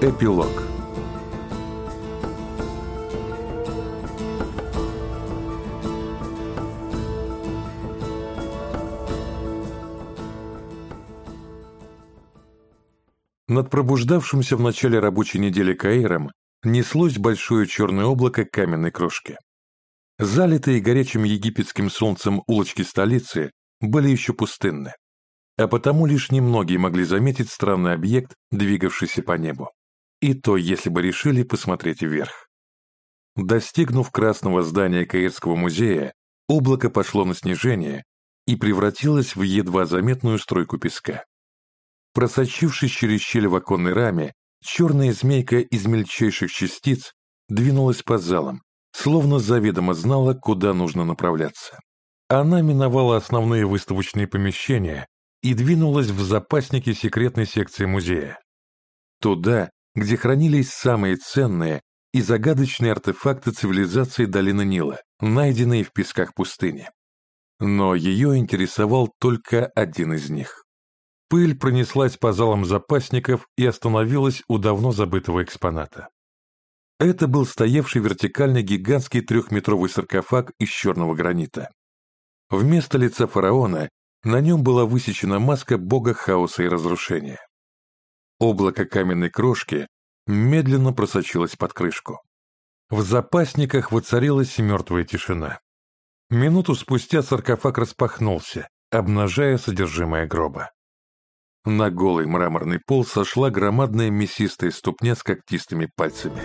Эпилог Над пробуждавшимся в начале рабочей недели Каиром неслось большое черное облако каменной крошки. Залитые горячим египетским солнцем улочки столицы были еще пустынны, а потому лишь немногие могли заметить странный объект, двигавшийся по небу. И то, если бы решили посмотреть вверх. Достигнув красного здания Каирского музея, облако пошло на снижение и превратилось в едва заметную стройку песка. Просочившись через щель в оконной раме, черная змейка из мельчайших частиц двинулась по залам, словно заведомо знала, куда нужно направляться. Она миновала основные выставочные помещения и двинулась в запасники секретной секции музея. Туда, где хранились самые ценные и загадочные артефакты цивилизации долины Нила, найденные в песках пустыни. Но ее интересовал только один из них. Пыль пронеслась по залам запасников и остановилась у давно забытого экспоната. Это был стоявший вертикально гигантский трехметровый саркофаг из черного гранита. Вместо лица фараона на нем была высечена маска бога хаоса и разрушения. Облако каменной крошки медленно просочилось под крышку. В запасниках воцарилась мертвая тишина. Минуту спустя саркофаг распахнулся, обнажая содержимое гроба. На голый мраморный пол сошла громадная мясистая ступня с когтистыми пальцами.